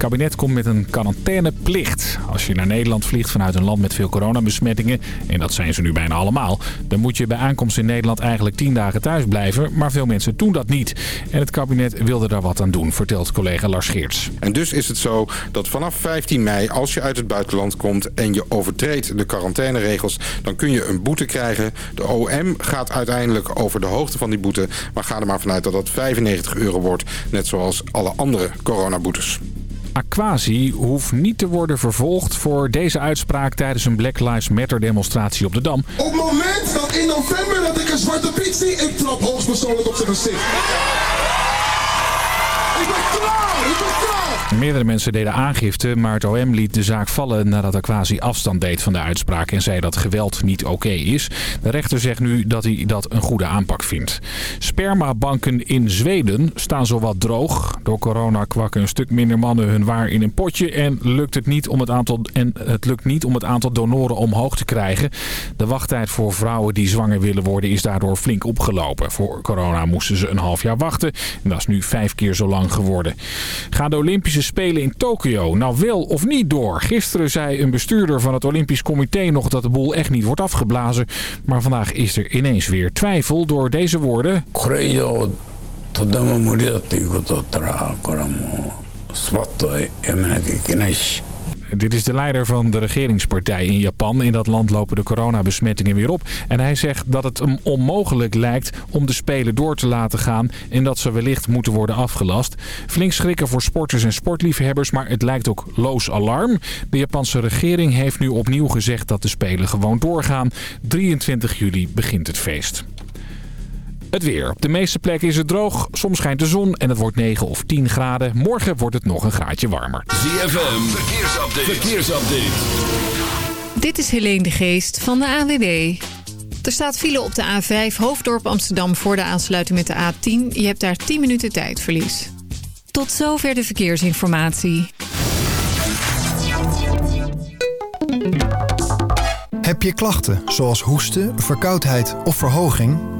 kabinet komt met een quarantaineplicht. Als je naar Nederland vliegt vanuit een land met veel coronabesmettingen... en dat zijn ze nu bijna allemaal... dan moet je bij aankomst in Nederland eigenlijk 10 dagen thuis blijven. Maar veel mensen doen dat niet. En het kabinet wilde daar wat aan doen, vertelt collega Lars Geerts. En dus is het zo dat vanaf 15 mei, als je uit het buitenland komt... en je overtreedt de quarantaineregels, dan kun je een boete krijgen. De OM gaat uiteindelijk over de hoogte van die boete... maar ga er maar vanuit dat dat 95 euro wordt... net zoals alle andere coronaboetes. Aquasi hoeft niet te worden vervolgd voor deze uitspraak tijdens een Black Lives Matter demonstratie op de Dam. Op het moment dat in november dat ik een zwarte piet zie, ik trap hoogstpersoonlijk op zijn gezicht. Meerdere mensen deden aangifte, maar het OM liet de zaak vallen nadat Aquasi afstand deed van de uitspraak en zei dat geweld niet oké is. De rechter zegt nu dat hij dat een goede aanpak vindt. Spermabanken in Zweden staan zowat droog. Door corona kwakken een stuk minder mannen hun waar in een potje en lukt het niet om het aantal, en het lukt niet om het aantal donoren omhoog te krijgen. De wachttijd voor vrouwen die zwanger willen worden is daardoor flink opgelopen. Voor corona moesten ze een half jaar wachten en dat is nu vijf keer zo lang geworden. Gaan de Olympische Spelen in Tokio nou wel of niet door? Gisteren zei een bestuurder van het Olympisch Comité nog dat de boel echt niet wordt afgeblazen. Maar vandaag is er ineens weer twijfel door deze woorden. Dit is de leider van de regeringspartij in Japan. In dat land lopen de coronabesmettingen weer op. En hij zegt dat het hem onmogelijk lijkt om de Spelen door te laten gaan... en dat ze wellicht moeten worden afgelast. Flink schrikken voor sporters en sportliefhebbers, maar het lijkt ook loos alarm. De Japanse regering heeft nu opnieuw gezegd dat de Spelen gewoon doorgaan. 23 juli begint het feest. Het weer. Op de meeste plekken is het droog. Soms schijnt de zon en het wordt 9 of 10 graden. Morgen wordt het nog een graadje warmer. ZFM. Verkeersupdate. Verkeersupdate. Dit is Helene de Geest van de AWB. Er staat file op de A5 Hoofddorp Amsterdam voor de aansluiting met de A10. Je hebt daar 10 minuten tijdverlies. Tot zover de verkeersinformatie. Heb je klachten zoals hoesten, verkoudheid of verhoging?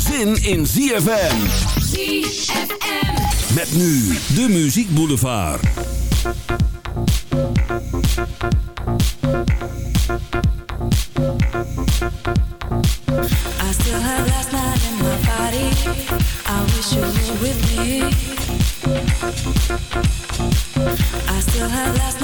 zin in ZFM. ZFM. Met nu de Muziek Boulevard. I still have last night in my body. I wish you were with me. I still have last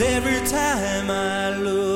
Every time I look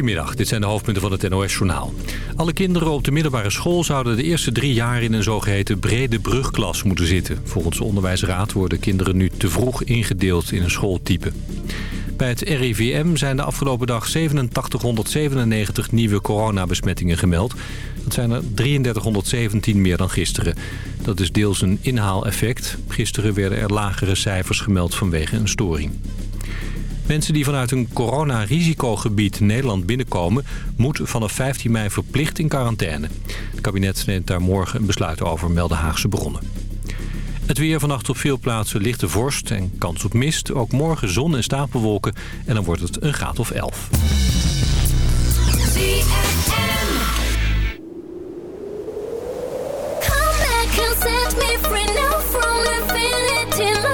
Goedemiddag, dit zijn de hoofdpunten van het NOS-journaal. Alle kinderen op de middelbare school zouden de eerste drie jaar in een zogeheten brede brugklas moeten zitten. Volgens de onderwijsraad worden kinderen nu te vroeg ingedeeld in een schooltype. Bij het RIVM zijn de afgelopen dag 8797 nieuwe coronabesmettingen gemeld. Dat zijn er 3317 meer dan gisteren. Dat is deels een inhaaleffect. Gisteren werden er lagere cijfers gemeld vanwege een storing. Mensen die vanuit een coronarisicogebied Nederland binnenkomen... moeten vanaf 15 mei verplicht in quarantaine. Het kabinet neemt daar morgen een besluit over, melden Haagse bronnen. Het weer vannacht op veel plaatsen lichte vorst en kans op mist. Ook morgen zon en stapelwolken en dan wordt het een graad of 11. Come back and set me free now from infinity.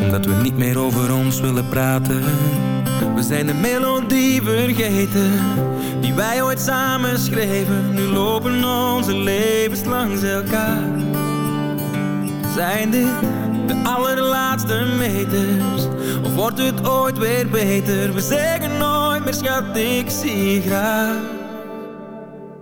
Omdat we niet meer over ons willen praten. We zijn de melodie vergeten, die wij ooit samen schreven. Nu lopen onze levens langs elkaar. Zijn dit de allerlaatste meters? Of wordt het ooit weer beter? We zeggen nooit meer schat, ik zie graag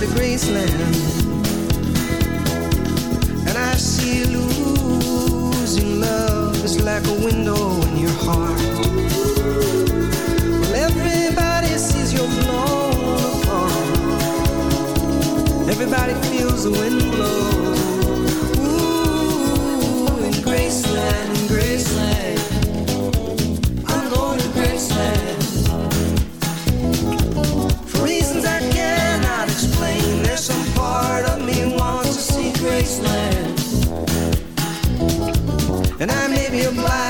to Graceland. And I see losing love is like a window in your heart. Well, everybody sees you're blown apart. Everybody feels the wind blow. made him blind.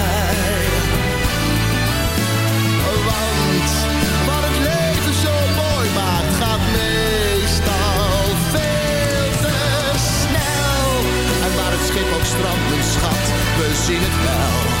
strand, mijn schat, we zien het wel.